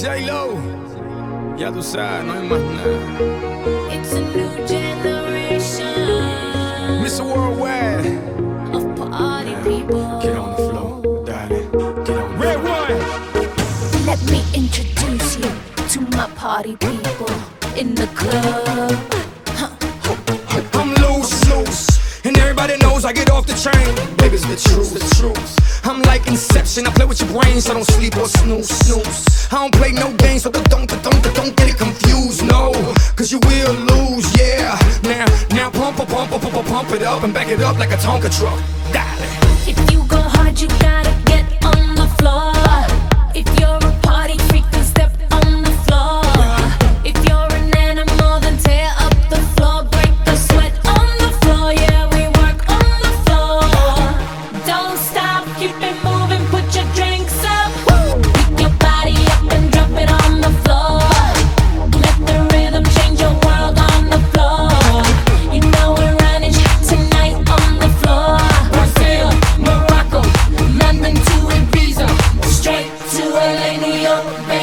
J-Lo, ya tú sabes, no hay más nada. It's a new generation Mr. Worldwide, of party people. get on the floor, darling. Get on the Red one. Let me introduce you to my party people in the club. I'm loose, loose. And everybody knows I get off the train. Baby's the truth, the truth. I'm like Inception. I play with your brain, so don't sleep or snooze, snooze. I don't play no games, so don't, don't, don't, don't get it confused, no. Cause you will lose, yeah. Now, now pump, pump, pump, pump, pump, pump it up and back it up like a Tonka truck. Darling. If you go hard, you gotta get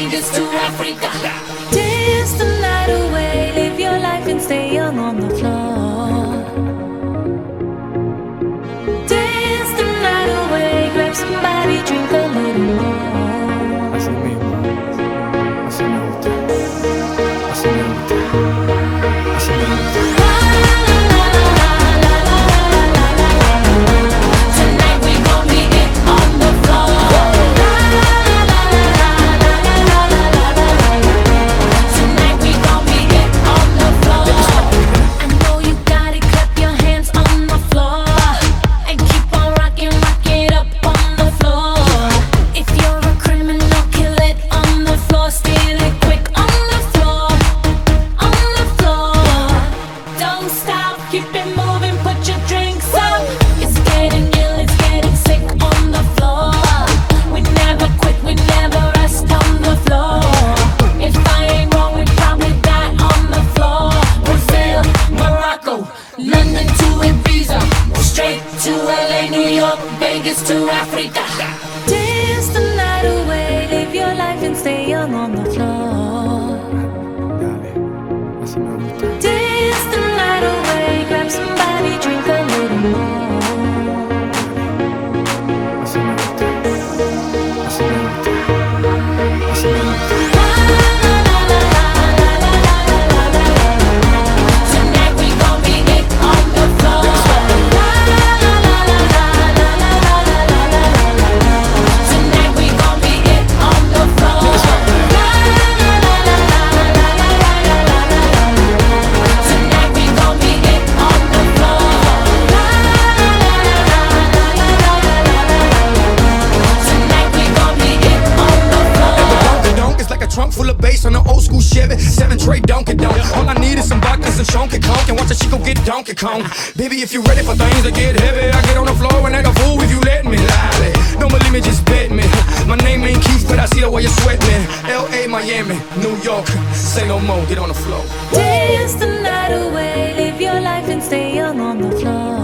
Vegas to Africa. Dance the night away, live your life and stay young on the África. baby. Seven tray Donkey Kong. All I need is some vodka, some Chunky Kong, and watch that shit go get Donkey Kong. Baby, if you ready for things to get heavy, I get on the floor and act a fool if you let me. Lally. Don't believe me, just bet me. My name ain't Keith, but I see the way you sweat me. L.A., Miami, New York. Say no more, get on the floor. Dance the night away, live your life and stay young on the floor.